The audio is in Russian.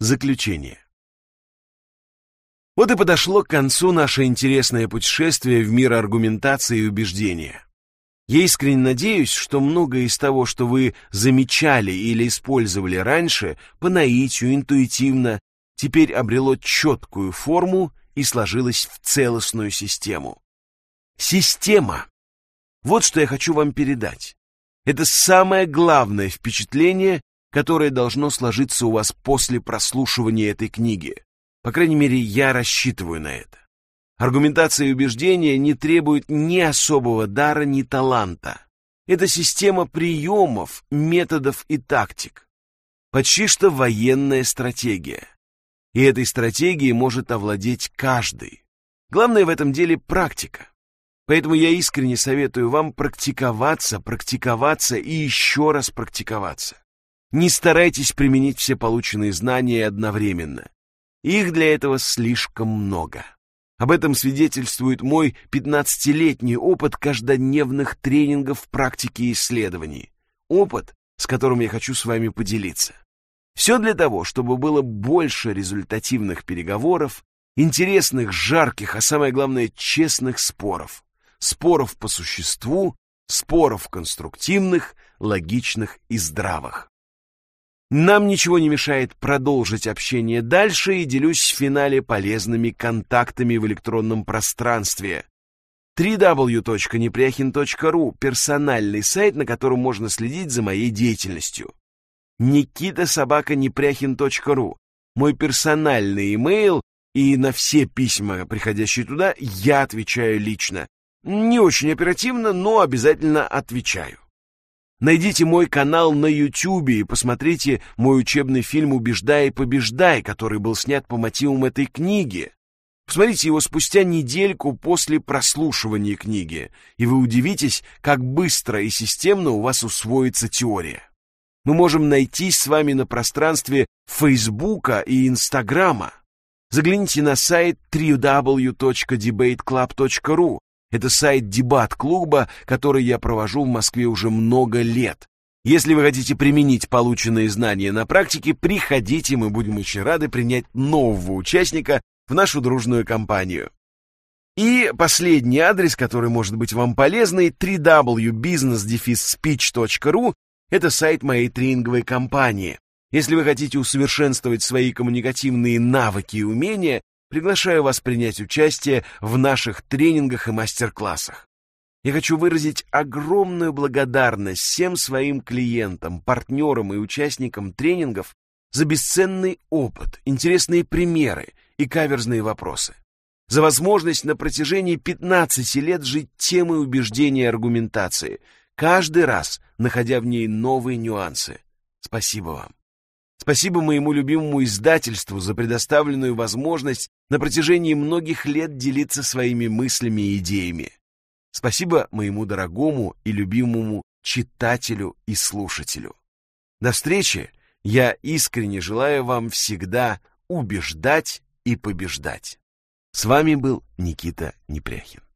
Заключение. Вот и подошло к концу наше интересное путешествие в мир аргументации и убеждения. Я искренне надеюсь, что многое из того, что вы замечали или использовали раньше, по наитию, интуитивно, теперь обрело четкую форму и сложилось в целостную систему. Система. Вот что я хочу вам передать. Это самое главное впечатление, которое должно сложиться у вас после прослушивания этой книги. По крайней мере, я рассчитываю на это. Аргументация и убеждения не требуют ни особого дара, ни таланта. Это система приемов, методов и тактик. Почти что военная стратегия. И этой стратегией может овладеть каждый. Главное в этом деле практика. Поэтому я искренне советую вам практиковаться, практиковаться и еще раз практиковаться. Не старайтесь применить все полученные знания одновременно. Их для этого слишком много. Об этом свидетельствует мой 15-летний опыт каждодневных тренингов, практики и исследований. Опыт, с которым я хочу с вами поделиться. Все для того, чтобы было больше результативных переговоров, интересных, жарких, а самое главное, честных споров. Споров по существу, споров конструктивных, логичных и здравых. Нам ничего не мешает продолжить общение дальше и делюсь в финале полезными контактами в электронном пространстве. www.непряхин.ру – персональный сайт, на котором можно следить за моей деятельностью. никитасобаканепряхин.ру – мой персональный имейл, и на все письма, приходящие туда, я отвечаю лично. Не очень оперативно, но обязательно отвечаю. Найдите мой канал на YouTube и посмотрите мой учебный фильм «Убеждай и побеждай», который был снят по мотивам этой книги. Посмотрите его спустя недельку после прослушивания книги, и вы удивитесь, как быстро и системно у вас усвоится теория. Мы можем найтись с вами на пространстве Фейсбука и Инстаграма. Загляните на сайт www.debateclub.ru это сайт дебат-клуба, который я провожу в Москве уже много лет. Если вы хотите применить полученные знания на практике, приходите, мы будем очень рады принять нового участника в нашу дружную компанию. И последний адрес, который может быть вам полезный, www.business-speech.ru это сайт моей тренинговой компании. Если вы хотите усовершенствовать свои коммуникативные навыки и умения, Приглашаю вас принять участие в наших тренингах и мастер-классах. Я хочу выразить огромную благодарность всем своим клиентам, партнерам и участникам тренингов за бесценный опыт, интересные примеры и каверзные вопросы. За возможность на протяжении 15 лет жить темой убеждения и аргументации, каждый раз находя в ней новые нюансы. Спасибо вам. Спасибо моему любимому издательству за предоставленную возможность на протяжении многих лет делиться своими мыслями и идеями. Спасибо моему дорогому и любимому читателю и слушателю. До встречи! Я искренне желаю вам всегда убеждать и побеждать. С вами был Никита Непряхин.